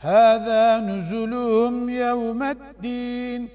هذا نزلهم يوم الدين.